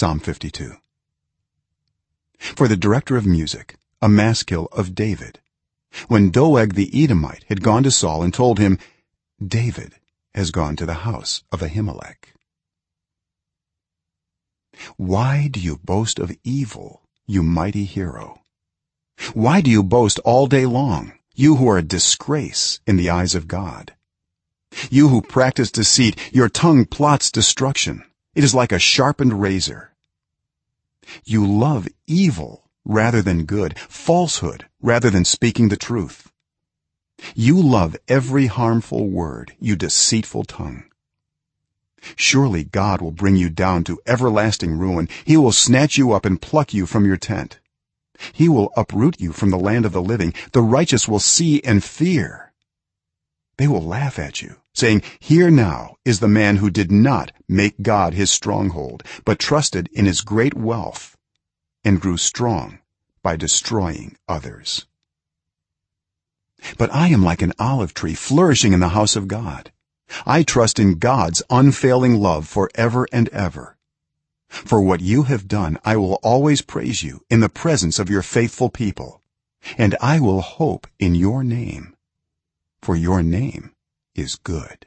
psalm 52 for the director of music a maskil of david. When doeg the edomite had gone to saul and told him david has gone to the house of ahimelech. Why do you boast of evil you mighty hero? Why do you boast all day long you who are a disgrace in the eyes of god? You who practice deceit your tongue plots destruction. It is like a sharpened razor you love evil rather than good falsehood rather than speaking the truth. You love every harmful word you deceitful tongue. Surely god will bring you down to everlasting ruin. He will snatch you up and pluck you from your tent. He will uproot you from the land of the living. The righteous will see and fear they will laugh at you saying here now is the man who did not make god his stronghold but trusted in his great wealth and grew strong by destroying others. But i am like an olive tree flourishing in the house of god. I trust in god's unfailing love for ever and ever. For what you have done i will always praise you in the presence of your faithful people and i will hope in your name for your name is good